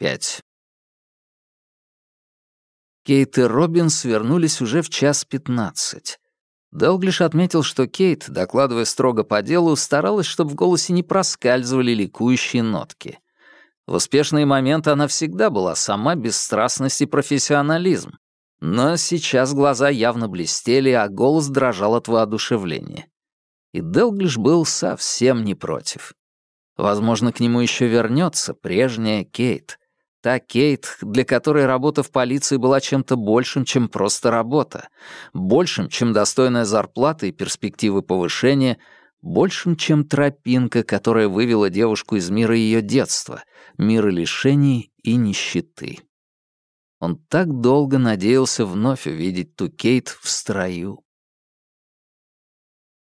пять. Кейт и Робин свернулись уже в час пятнадцать. Делглиш отметил, что Кейт, докладывая строго по делу, старалась, чтобы в голосе не проскальзывали ликующие нотки. В успешные моменты она всегда была сама бесстрастность и профессионализм. Но сейчас глаза явно блестели, а голос дрожал от воодушевления. И Делглиш был совсем не против. Возможно, к нему еще вернется прежняя Кейт. Та Кейт, для которой работа в полиции была чем-то большим, чем просто работа, большим, чем достойная зарплата и перспективы повышения, большим, чем тропинка, которая вывела девушку из мира ее детства, мира лишений и нищеты. Он так долго надеялся вновь увидеть ту Кейт в строю.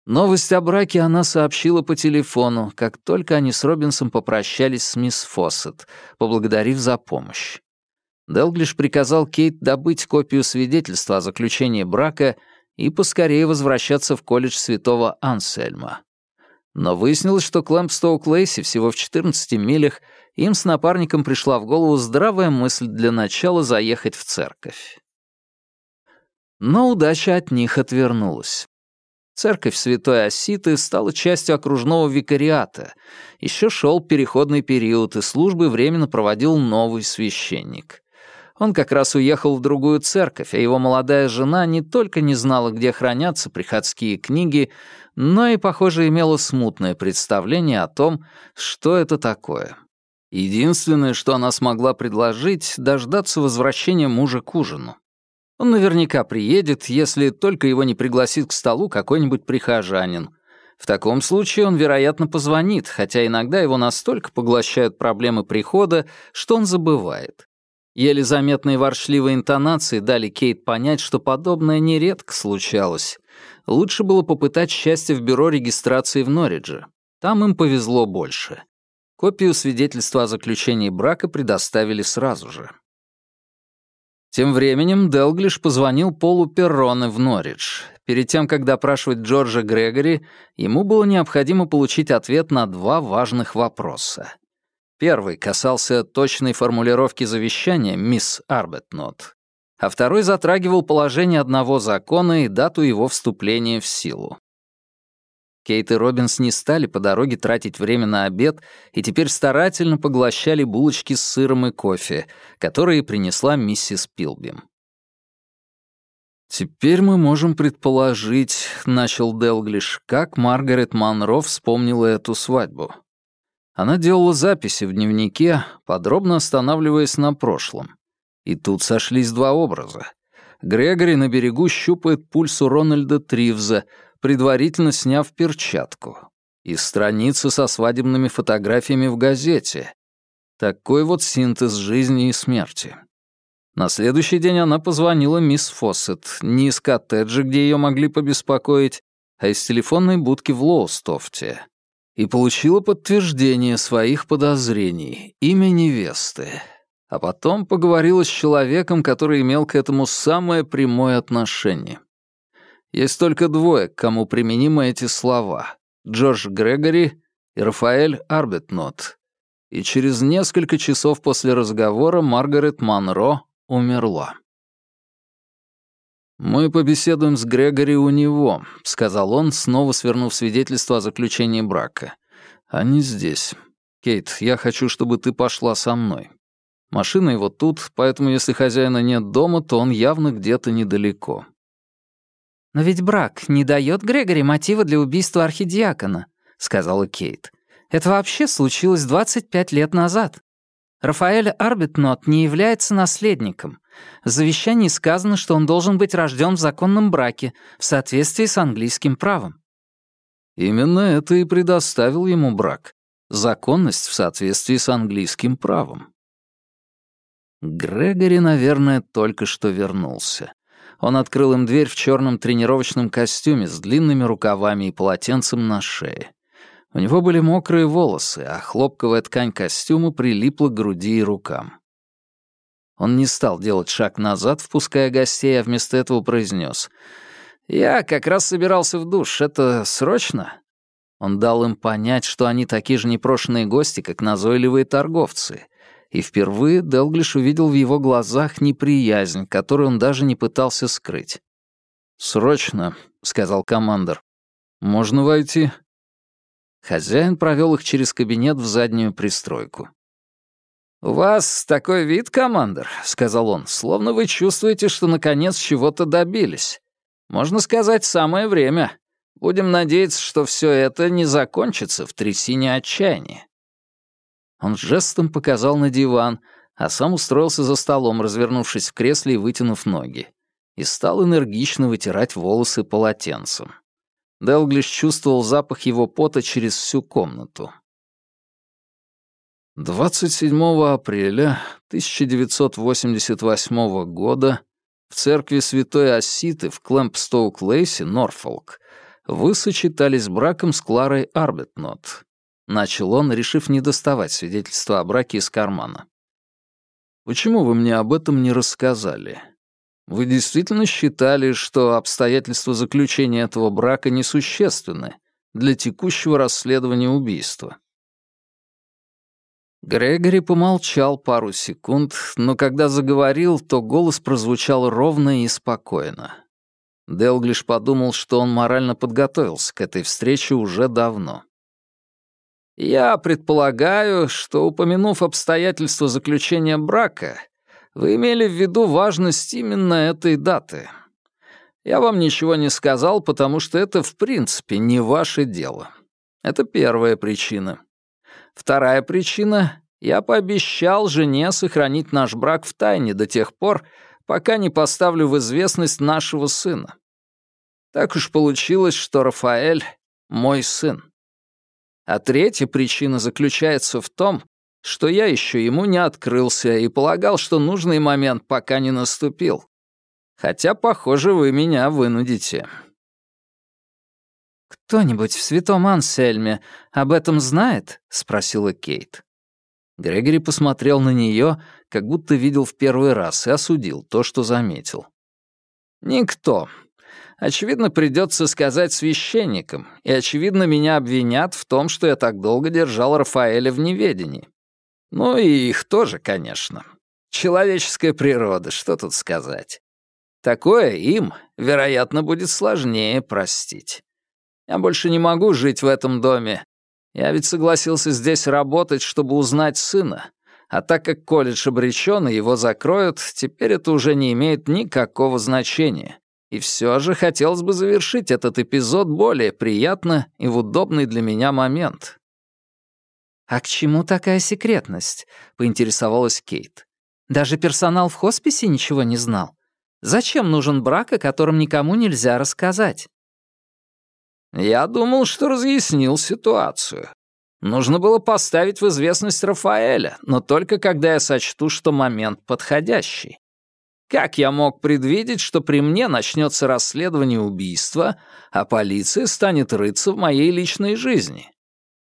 Новость о браке она сообщила по телефону, как только они с Робинсом попрощались с мисс Фоссет, поблагодарив за помощь. Делглиш приказал Кейт добыть копию свидетельства о заключении брака и поскорее возвращаться в колледж святого Ансельма. Но выяснилось, что Клэмпстоук Лейси всего в 14 милях, им с напарником пришла в голову здравая мысль для начала заехать в церковь. Но удача от них отвернулась. Церковь Святой Оситы стала частью окружного викариата. Еще шел переходный период, и службы временно проводил новый священник. Он как раз уехал в другую церковь, а его молодая жена не только не знала, где хранятся приходские книги, но и, похоже, имела смутное представление о том, что это такое. Единственное, что она смогла предложить, дождаться возвращения мужа к ужину. Он наверняка приедет, если только его не пригласит к столу какой-нибудь прихожанин. В таком случае он, вероятно, позвонит, хотя иногда его настолько поглощают проблемы прихода, что он забывает. Еле заметные воршливые интонации дали Кейт понять, что подобное нередко случалось. Лучше было попытать счастье в бюро регистрации в Норридже. Там им повезло больше. Копию свидетельства о заключении брака предоставили сразу же. Тем временем Делглиш позвонил Полу Перроне в Норридж. Перед тем, как допрашивать Джорджа Грегори, ему было необходимо получить ответ на два важных вопроса. Первый касался точной формулировки завещания мисс Арбетнот, а второй затрагивал положение одного закона и дату его вступления в силу. Кейт и Робинс не стали по дороге тратить время на обед и теперь старательно поглощали булочки с сыром и кофе, которые принесла миссис Пилбим. «Теперь мы можем предположить», — начал Делглиш, как Маргарет Монро вспомнила эту свадьбу. Она делала записи в дневнике, подробно останавливаясь на прошлом. И тут сошлись два образа. Грегори на берегу щупает пульс у Рональда Тривза, предварительно сняв перчатку. И страницы со свадебными фотографиями в газете. Такой вот синтез жизни и смерти. На следующий день она позвонила мисс Фоссет, не из коттеджа, где ее могли побеспокоить, а из телефонной будки в Лоустофте, и получила подтверждение своих подозрений, имя невесты. А потом поговорила с человеком, который имел к этому самое прямое отношение. Есть только двое, к кому применимы эти слова. Джордж Грегори и Рафаэль Арбетнот. И через несколько часов после разговора Маргарет Монро умерла. «Мы побеседуем с Грегори у него», — сказал он, снова свернув свидетельство о заключении брака. «Они здесь. Кейт, я хочу, чтобы ты пошла со мной. Машина его тут, поэтому если хозяина нет дома, то он явно где-то недалеко. «Но ведь брак не дает Грегори мотива для убийства архидиакона», — сказала Кейт. «Это вообще случилось 25 лет назад. Рафаэль Арбитнот не является наследником. В завещании сказано, что он должен быть рожден в законном браке в соответствии с английским правом». Именно это и предоставил ему брак. Законность в соответствии с английским правом. Грегори, наверное, только что вернулся. Он открыл им дверь в черном тренировочном костюме с длинными рукавами и полотенцем на шее. У него были мокрые волосы, а хлопковая ткань костюма прилипла к груди и рукам. Он не стал делать шаг назад, впуская гостей, а вместо этого произнес: «Я как раз собирался в душ. Это срочно?» Он дал им понять, что они такие же непрошенные гости, как назойливые торговцы, и впервые Делглиш увидел в его глазах неприязнь, которую он даже не пытался скрыть. «Срочно», — сказал командор. «Можно войти?» Хозяин провел их через кабинет в заднюю пристройку. «У вас такой вид, командор», — сказал он, — «словно вы чувствуете, что наконец чего-то добились. Можно сказать, самое время. Будем надеяться, что все это не закончится в трясине отчаяния». Он жестом показал на диван, а сам устроился за столом, развернувшись в кресле и вытянув ноги, и стал энергично вытирать волосы полотенцем. Делглиш чувствовал запах его пота через всю комнату. 27 апреля 1988 года в церкви Святой Оситы в Клэмпстоук-Лейсе, Норфолк, вы сочетались браком с Кларой Арбетнот. Начал он, решив не доставать свидетельства о браке из кармана. «Почему вы мне об этом не рассказали? Вы действительно считали, что обстоятельства заключения этого брака несущественны для текущего расследования убийства?» Грегори помолчал пару секунд, но когда заговорил, то голос прозвучал ровно и спокойно. Делглиш подумал, что он морально подготовился к этой встрече уже давно. «Я предполагаю, что, упомянув обстоятельства заключения брака, вы имели в виду важность именно этой даты. Я вам ничего не сказал, потому что это, в принципе, не ваше дело. Это первая причина. Вторая причина — я пообещал жене сохранить наш брак в тайне до тех пор, пока не поставлю в известность нашего сына. Так уж получилось, что Рафаэль — мой сын. А третья причина заключается в том, что я еще ему не открылся и полагал, что нужный момент пока не наступил. Хотя, похоже, вы меня вынудите. «Кто-нибудь в святом Ансельме об этом знает?» — спросила Кейт. Грегори посмотрел на нее, как будто видел в первый раз, и осудил то, что заметил. «Никто. Очевидно, придется сказать священникам, и, очевидно, меня обвинят в том, что я так долго держал Рафаэля в неведении. Ну и их тоже, конечно. Человеческая природа, что тут сказать. Такое им, вероятно, будет сложнее простить. Я больше не могу жить в этом доме. Я ведь согласился здесь работать, чтобы узнать сына. А так как колледж обречен и его закроют, теперь это уже не имеет никакого значения. И все же хотелось бы завершить этот эпизод более приятно и в удобный для меня момент. «А к чему такая секретность?» — поинтересовалась Кейт. «Даже персонал в хосписе ничего не знал. Зачем нужен брак, о котором никому нельзя рассказать?» «Я думал, что разъяснил ситуацию. Нужно было поставить в известность Рафаэля, но только когда я сочту, что момент подходящий. Как я мог предвидеть, что при мне начнется расследование убийства, а полиция станет рыться в моей личной жизни?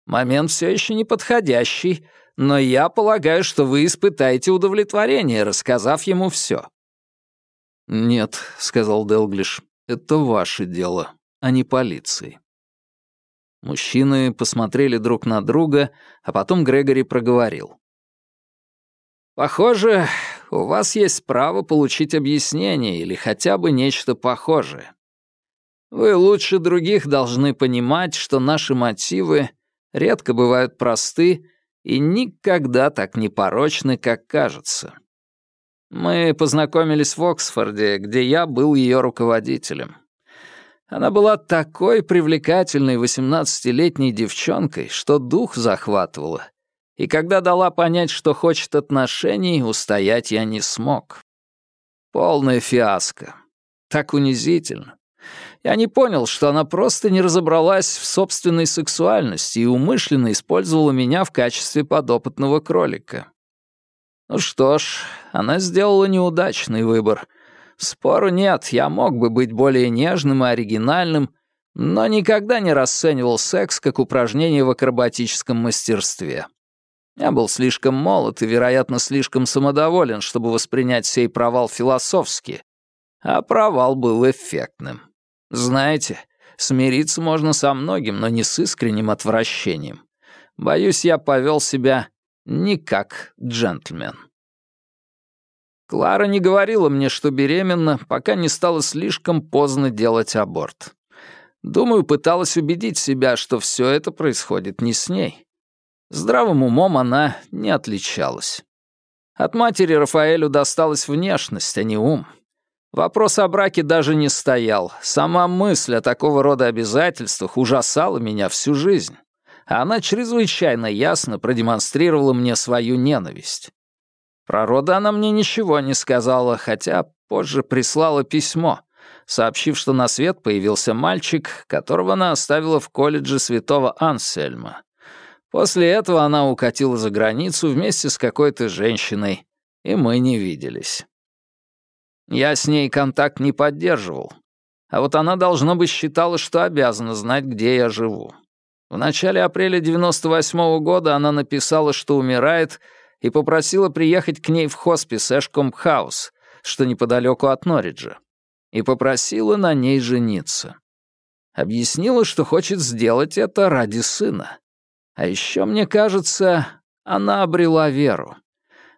Момент все еще не подходящий, но я полагаю, что вы испытаете удовлетворение, рассказав ему все. «Нет», — сказал Делглиш, — «это ваше дело, а не полиции». Мужчины посмотрели друг на друга, а потом Грегори проговорил. «Похоже, у вас есть право получить объяснение или хотя бы нечто похожее. Вы лучше других должны понимать, что наши мотивы редко бывают просты и никогда так не порочны, как кажется. Мы познакомились в Оксфорде, где я был ее руководителем. Она была такой привлекательной восемнадцатилетней девчонкой, что дух захватывала. И когда дала понять, что хочет отношений, устоять я не смог. Полная фиаско. Так унизительно. Я не понял, что она просто не разобралась в собственной сексуальности и умышленно использовала меня в качестве подопытного кролика. Ну что ж, она сделала неудачный выбор. Спору нет, я мог бы быть более нежным и оригинальным, но никогда не расценивал секс как упражнение в акробатическом мастерстве. Я был слишком молод и, вероятно, слишком самодоволен, чтобы воспринять сей провал философски, а провал был эффектным. Знаете, смириться можно со многим, но не с искренним отвращением. Боюсь, я повел себя не как джентльмен. Клара не говорила мне, что беременна, пока не стало слишком поздно делать аборт. Думаю, пыталась убедить себя, что все это происходит не с ней. Здравым умом она не отличалась. От матери Рафаэлю досталась внешность, а не ум. Вопрос о браке даже не стоял. Сама мысль о такого рода обязательствах ужасала меня всю жизнь. Она чрезвычайно ясно продемонстрировала мне свою ненависть. Про роды она мне ничего не сказала, хотя позже прислала письмо, сообщив, что на свет появился мальчик, которого она оставила в колледже святого Ансельма. После этого она укатила за границу вместе с какой-то женщиной, и мы не виделись. Я с ней контакт не поддерживал, а вот она, должно быть, считала, что обязана знать, где я живу. В начале апреля 98 -го года она написала, что умирает, и попросила приехать к ней в хоспис Эшкомп-хаус, что неподалеку от Норриджа, и попросила на ней жениться. Объяснила, что хочет сделать это ради сына. А еще, мне кажется, она обрела веру.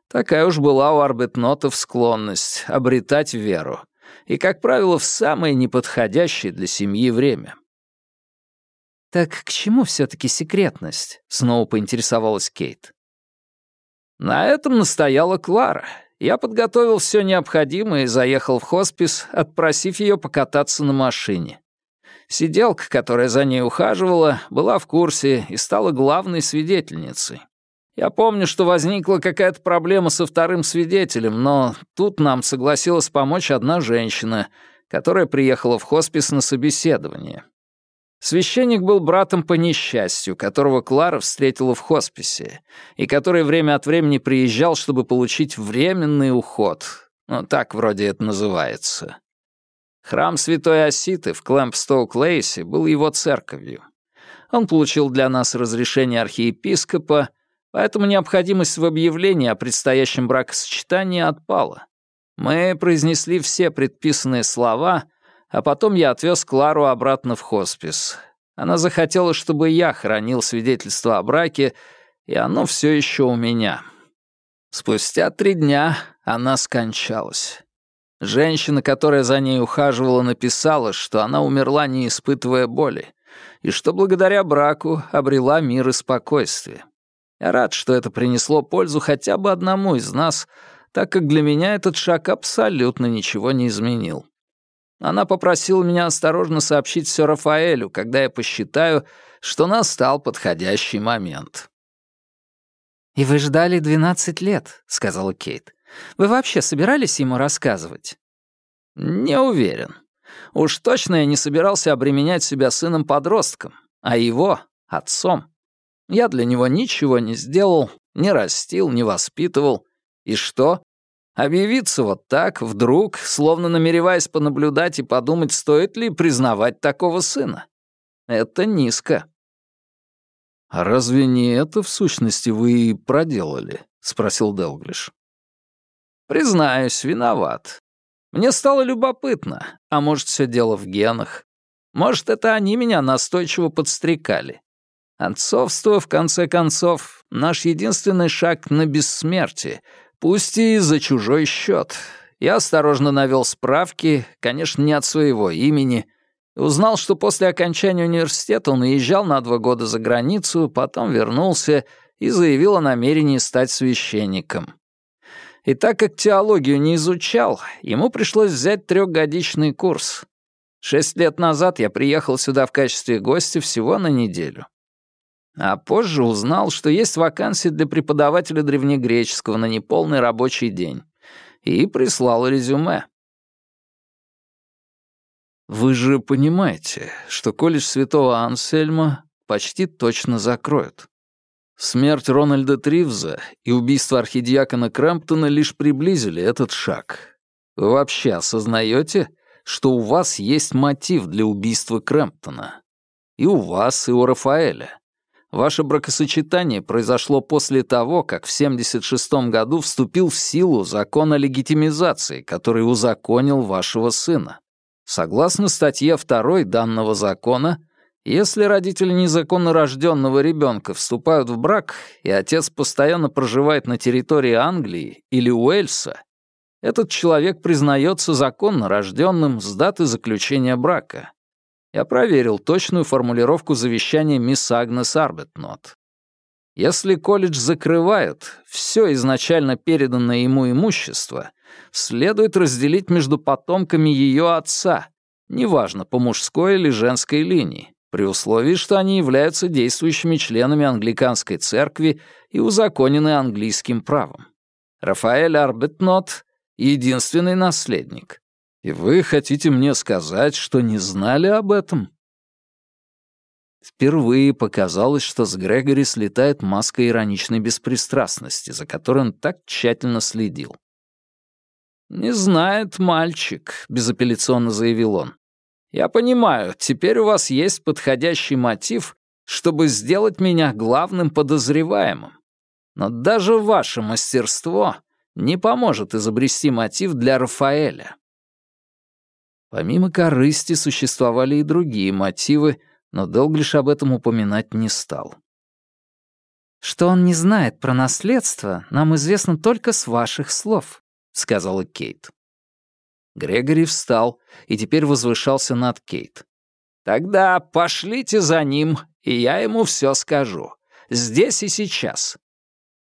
Такая уж была у арбитнотов склонность — обретать веру. И, как правило, в самое неподходящее для семьи время. «Так к чему все таки секретность?» — снова поинтересовалась Кейт. На этом настояла Клара. Я подготовил все необходимое и заехал в хоспис, отпросив ее покататься на машине. Сиделка, которая за ней ухаживала, была в курсе и стала главной свидетельницей. Я помню, что возникла какая-то проблема со вторым свидетелем, но тут нам согласилась помочь одна женщина, которая приехала в хоспис на собеседование. Священник был братом по несчастью, которого Клара встретила в хосписе, и который время от времени приезжал, чтобы получить временный уход. Ну, так вроде это называется. Храм Святой Оситы в Клэмпстоук-Лейсе был его церковью. Он получил для нас разрешение архиепископа, поэтому необходимость в объявлении о предстоящем бракосочетании отпала. Мы произнесли все предписанные слова — а потом я отвез Клару обратно в хоспис. Она захотела, чтобы я хранил свидетельство о браке, и оно все еще у меня. Спустя три дня она скончалась. Женщина, которая за ней ухаживала, написала, что она умерла, не испытывая боли, и что благодаря браку обрела мир и спокойствие. Я рад, что это принесло пользу хотя бы одному из нас, так как для меня этот шаг абсолютно ничего не изменил. Она попросила меня осторожно сообщить все Рафаэлю, когда я посчитаю, что настал подходящий момент. «И вы ждали 12 лет», — сказала Кейт. «Вы вообще собирались ему рассказывать?» «Не уверен. Уж точно я не собирался обременять себя сыном-подростком, а его — отцом. Я для него ничего не сделал, не растил, не воспитывал. И что? Объявиться вот так, вдруг, словно намереваясь понаблюдать и подумать, стоит ли признавать такого сына. Это низко. «А разве не это, в сущности, вы и проделали?» — спросил Делглиш. «Признаюсь, виноват. Мне стало любопытно, а может, все дело в генах. Может, это они меня настойчиво подстрекали. Отцовство, в конце концов, наш единственный шаг на бессмертие, Пусть и за чужой счет. Я осторожно навел справки, конечно, не от своего имени, узнал, что после окончания университета он уезжал на два года за границу, потом вернулся и заявил о намерении стать священником. И так как теологию не изучал, ему пришлось взять трехгодичный курс. Шесть лет назад я приехал сюда в качестве гостя всего на неделю. А позже узнал, что есть вакансия для преподавателя древнегреческого на неполный рабочий день. И прислал резюме. Вы же понимаете, что колледж святого Ансельма почти точно закроют. Смерть Рональда Тривза и убийство архидиакона Крэмптона лишь приблизили этот шаг. Вы вообще осознаете, что у вас есть мотив для убийства Крэмптона? И у вас, и у Рафаэля. Ваше бракосочетание произошло после того, как в 76 году вступил в силу закон о легитимизации, который узаконил вашего сына. Согласно статье 2 данного закона, Если родители незаконно рожденного ребенка вступают в брак, и отец постоянно проживает на территории Англии или Уэльса, этот человек признается законно рожденным с даты заключения брака. Я проверил точную формулировку завещания мисс Агнес Арбетнот. Если колледж закрывают, все изначально переданное ему имущество следует разделить между потомками ее отца, неважно, по мужской или женской линии, при условии, что они являются действующими членами англиканской церкви и узаконены английским правом. Рафаэль Арбетнот — единственный наследник. И вы хотите мне сказать, что не знали об этом? Впервые показалось, что с Грегори слетает маска ироничной беспристрастности, за которой он так тщательно следил. «Не знает мальчик», — безапелляционно заявил он. «Я понимаю, теперь у вас есть подходящий мотив, чтобы сделать меня главным подозреваемым. Но даже ваше мастерство не поможет изобрести мотив для Рафаэля». Помимо корысти существовали и другие мотивы, но Делглиш об этом упоминать не стал. «Что он не знает про наследство, нам известно только с ваших слов», — сказала Кейт. Грегори встал и теперь возвышался над Кейт. «Тогда пошлите за ним, и я ему все скажу. Здесь и сейчас».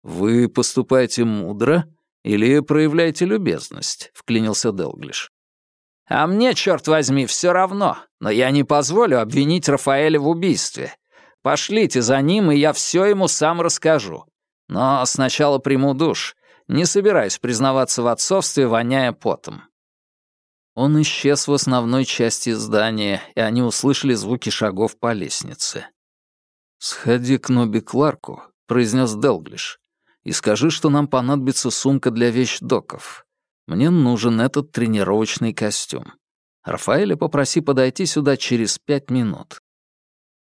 «Вы поступаете мудро или проявляете любезность?» — вклинился Делглиш. А мне, черт возьми, все равно, но я не позволю обвинить Рафаэля в убийстве. Пошлите за ним, и я все ему сам расскажу. Но сначала приму душ. Не собираюсь признаваться в отцовстве, воняя потом». Он исчез в основной части здания, и они услышали звуки шагов по лестнице. «Сходи к Ноби Кларку», — произнес Делглиш, «и скажи, что нам понадобится сумка для вещдоков. Мне нужен этот тренировочный костюм. Рафаэля попроси подойти сюда через пять минут».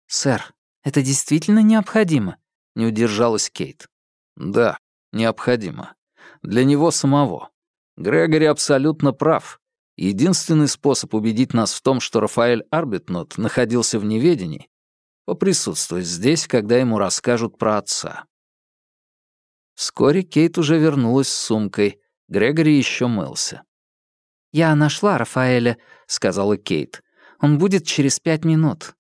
«Сэр, это действительно необходимо?» — не удержалась Кейт. «Да, необходимо. Для него самого. Грегори абсолютно прав. Единственный способ убедить нас в том, что Рафаэль Арбитнот находился в неведении, поприсутствовать здесь, когда ему расскажут про отца». Вскоре Кейт уже вернулась с сумкой, Грегори еще мылся. «Я нашла Рафаэля», — сказала Кейт. «Он будет через пять минут».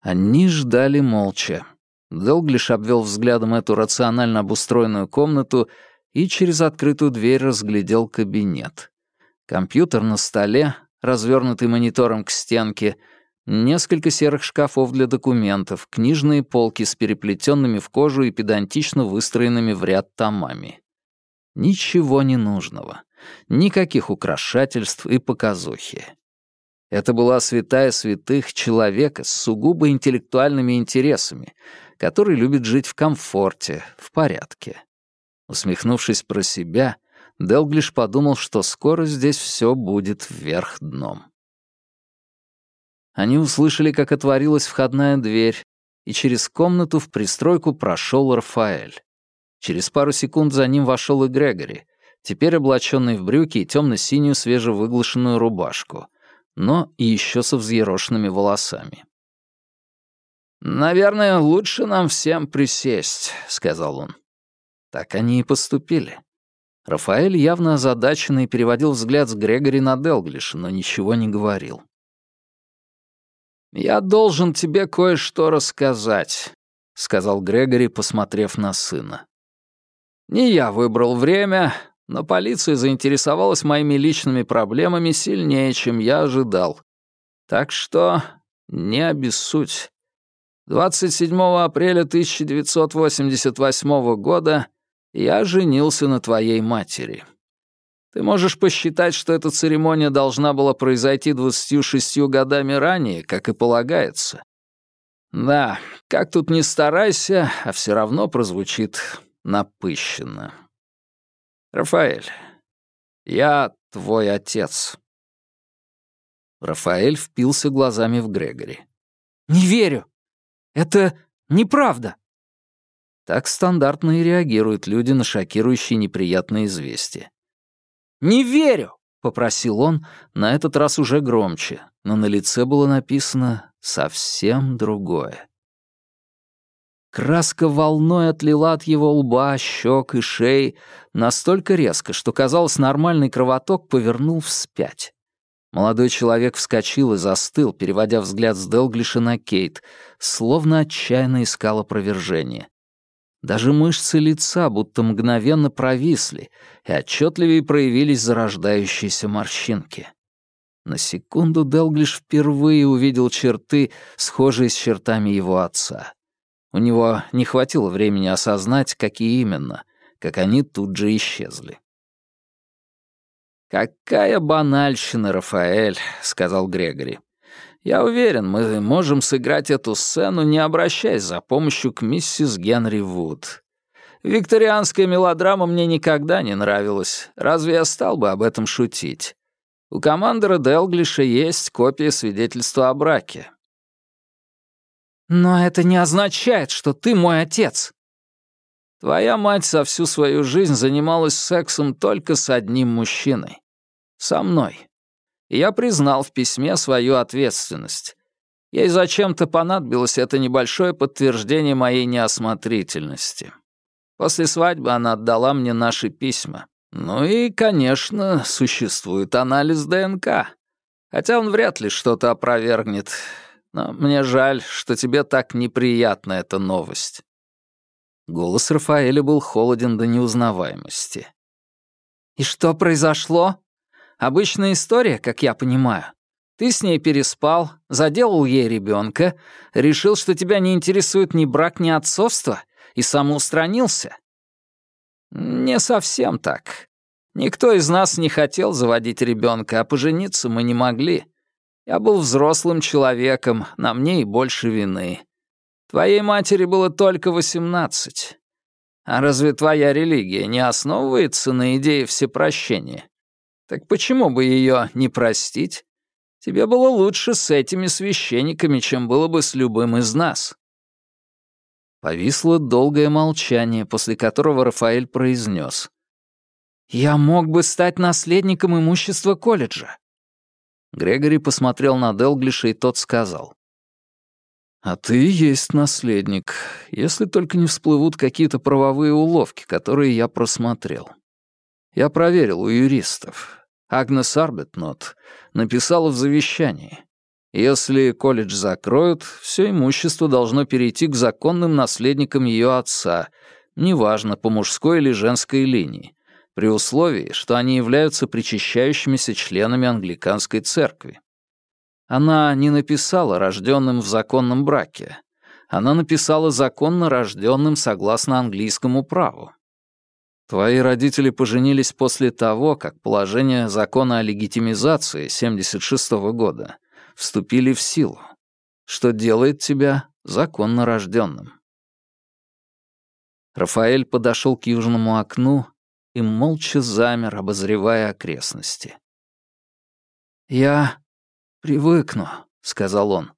Они ждали молча. Делглиш обвел взглядом эту рационально обустроенную комнату и через открытую дверь разглядел кабинет. Компьютер на столе, развернутый монитором к стенке, несколько серых шкафов для документов, книжные полки с переплетенными в кожу и педантично выстроенными в ряд томами. Ничего ненужного. Никаких украшательств и показухи. Это была святая святых человека с сугубо интеллектуальными интересами, который любит жить в комфорте, в порядке. Усмехнувшись про себя, Делглиш подумал, что скоро здесь все будет вверх дном. Они услышали, как отворилась входная дверь, и через комнату в пристройку прошел Рафаэль. Через пару секунд за ним вошел и Грегори, теперь облаченный в брюки и темно-синюю свежевыглашенную рубашку, но и еще со взъерошенными волосами. «Наверное, лучше нам всем присесть», — сказал он. Так они и поступили. Рафаэль, явно озадаченный, переводил взгляд с Грегори на Делглиша, но ничего не говорил. «Я должен тебе кое-что рассказать», — сказал Грегори, посмотрев на сына. Не я выбрал время, но полиция заинтересовалась моими личными проблемами сильнее, чем я ожидал. Так что не обессудь. 27 апреля 1988 года я женился на твоей матери. Ты можешь посчитать, что эта церемония должна была произойти 26 годами ранее, как и полагается. Да, как тут ни старайся, а все равно прозвучит напыщенно. «Рафаэль, я твой отец». Рафаэль впился глазами в Грегори. «Не верю! Это неправда!» Так стандартно и реагируют люди на шокирующие неприятные известия. «Не верю!» — попросил он, на этот раз уже громче, но на лице было написано совсем другое. Краска волной отлила от его лба, щек и шеи настолько резко, что, казалось, нормальный кровоток повернул вспять. Молодой человек вскочил и застыл, переводя взгляд с Делглиша на Кейт, словно отчаянно искал опровержение. Даже мышцы лица будто мгновенно провисли, и отчетливее проявились зарождающиеся морщинки. На секунду Делглиш впервые увидел черты, схожие с чертами его отца. У него не хватило времени осознать, какие именно, как они тут же исчезли. «Какая банальщина, Рафаэль», — сказал Грегори. «Я уверен, мы можем сыграть эту сцену, не обращаясь за помощью к миссис Генри Вуд. Викторианская мелодрама мне никогда не нравилась. Разве я стал бы об этом шутить? У командора Делглиша есть копия свидетельства о браке. «Но это не означает, что ты мой отец». «Твоя мать со всю свою жизнь занималась сексом только с одним мужчиной. Со мной. Я признал в письме свою ответственность. Ей зачем-то понадобилось это небольшое подтверждение моей неосмотрительности. После свадьбы она отдала мне наши письма. Ну и, конечно, существует анализ ДНК. Хотя он вряд ли что-то опровергнет. Но мне жаль, что тебе так неприятна эта новость». Голос Рафаэля был холоден до неузнаваемости. «И что произошло? Обычная история, как я понимаю. Ты с ней переспал, заделал ей ребенка, решил, что тебя не интересует ни брак, ни отцовство, и самоустранился. Не совсем так. Никто из нас не хотел заводить ребенка, а пожениться мы не могли. Я был взрослым человеком, на мне и больше вины. Твоей матери было только восемнадцать. А разве твоя религия не основывается на идее всепрощения? Так почему бы ее не простить? Тебе было лучше с этими священниками, чем было бы с любым из нас. Повисло долгое молчание, после которого Рафаэль произнес. «Я мог бы стать наследником имущества колледжа». Грегори посмотрел на Делглиша, и тот сказал. «А ты есть наследник, если только не всплывут какие-то правовые уловки, которые я просмотрел. Я проверил у юристов. Агнес Арбетнот написала в завещании. Если колледж закроют, все имущество должно перейти к законным наследникам ее отца, неважно, по мужской или женской линии, при условии, что они являются причащающимися членами англиканской церкви. Она не написала рожденным в законном браке. Она написала законно рожденным согласно английскому праву. Твои родители поженились после того, как положение закона о легитимизации 76 -го года вступили в силу, что делает тебя законно рожденным. Рафаэль подошел к южному окну и молча замер, обозревая окрестности. «Я привыкну», — сказал он.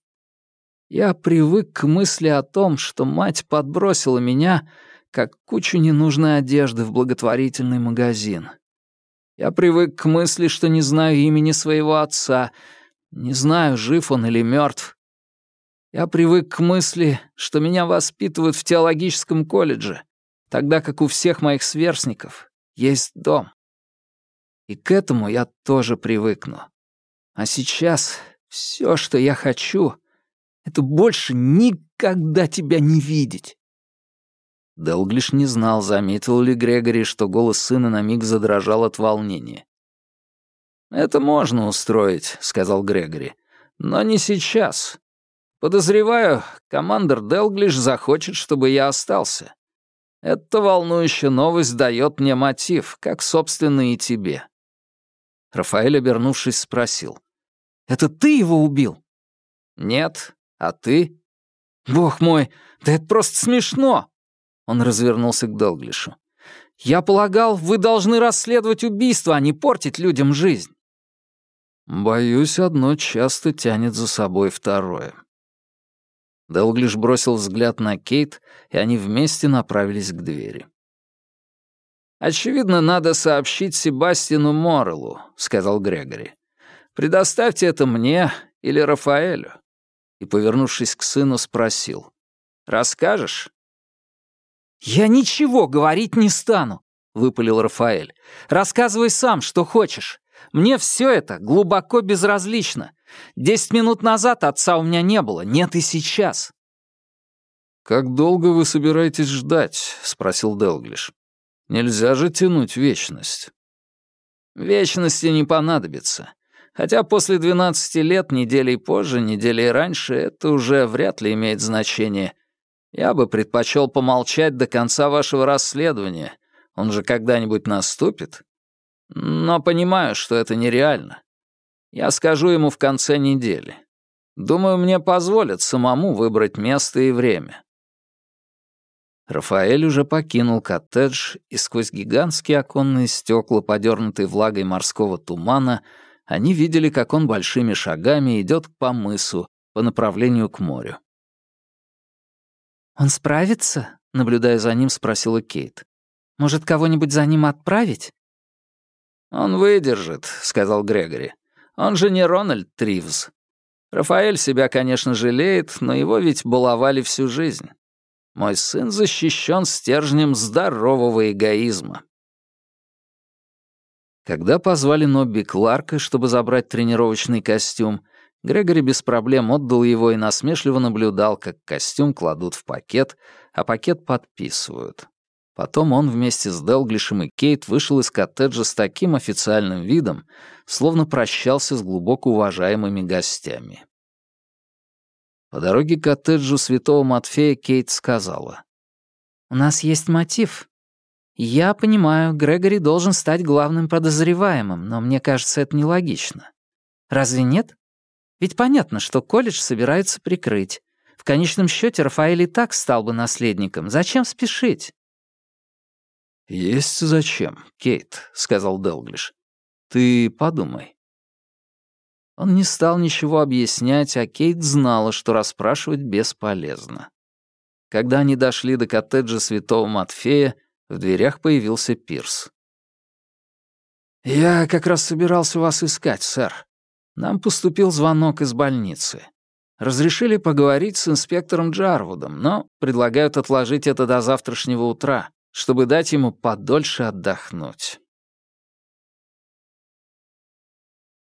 «Я привык к мысли о том, что мать подбросила меня, как кучу ненужной одежды в благотворительный магазин. Я привык к мысли, что не знаю имени своего отца не знаю, жив он или мертв. Я привык к мысли, что меня воспитывают в теологическом колледже, тогда как у всех моих сверстников есть дом. И к этому я тоже привыкну. А сейчас все, что я хочу, это больше никогда тебя не видеть. Делглиш не знал, заметил ли Грегори, что голос сына на миг задрожал от волнения. «Это можно устроить», — сказал Грегори. «Но не сейчас. Подозреваю, командор Делглиш захочет, чтобы я остался. Эта волнующая новость дает мне мотив, как, собственно, и тебе». Рафаэль, обернувшись, спросил. «Это ты его убил?» «Нет. А ты?» «Бог мой, да это просто смешно!» Он развернулся к Делглишу. «Я полагал, вы должны расследовать убийство, а не портить людям жизнь». Боюсь, одно часто тянет за собой второе. Делглиш бросил взгляд на Кейт, и они вместе направились к двери. «Очевидно, надо сообщить Себастину Морреллу», — сказал Грегори. «Предоставьте это мне или Рафаэлю. и, повернувшись к сыну, спросил. «Расскажешь?» «Я ничего говорить не стану», — выпалил Рафаэль. «Рассказывай сам, что хочешь. Мне все это глубоко безразлично. Десять минут назад отца у меня не было, нет и сейчас». «Как долго вы собираетесь ждать?» — спросил Делглиш. «Нельзя же тянуть вечность». «Вечности не понадобится. Хотя после двенадцати лет, неделей позже, неделей раньше, это уже вряд ли имеет значение. Я бы предпочел помолчать до конца вашего расследования. Он же когда-нибудь наступит. Но понимаю, что это нереально. Я скажу ему в конце недели. Думаю, мне позволят самому выбрать место и время. Рафаэль уже покинул коттедж, и сквозь гигантские оконные стекла, подернутые влагой морского тумана, они видели, как он большими шагами идет по мысу по направлению к морю. «Он справится?» — наблюдая за ним, спросила Кейт. «Может, кого-нибудь за ним отправить?» «Он выдержит», — сказал Грегори. «Он же не Рональд Тривз. Рафаэль себя, конечно, жалеет, но его ведь баловали всю жизнь. Мой сын защищен стержнем здорового эгоизма». Когда позвали Нобби Кларка, чтобы забрать тренировочный костюм, Грегори без проблем отдал его и насмешливо наблюдал, как костюм кладут в пакет, а пакет подписывают. Потом он вместе с Делглишем и Кейт вышел из коттеджа с таким официальным видом, словно прощался с глубоко уважаемыми гостями. По дороге к коттеджу святого Матфея Кейт сказала. «У нас есть мотив. Я понимаю, Грегори должен стать главным подозреваемым, но мне кажется, это нелогично. Разве нет? Ведь понятно, что колледж собираются прикрыть. В конечном счете Рафаэль и так стал бы наследником. Зачем спешить?» «Есть зачем, Кейт», — сказал Делглиш. «Ты подумай». Он не стал ничего объяснять, а Кейт знала, что расспрашивать бесполезно. Когда они дошли до коттеджа святого Матфея, в дверях появился Пирс. «Я как раз собирался вас искать, сэр. Нам поступил звонок из больницы. Разрешили поговорить с инспектором Джарвудом, но предлагают отложить это до завтрашнего утра, чтобы дать ему подольше отдохнуть».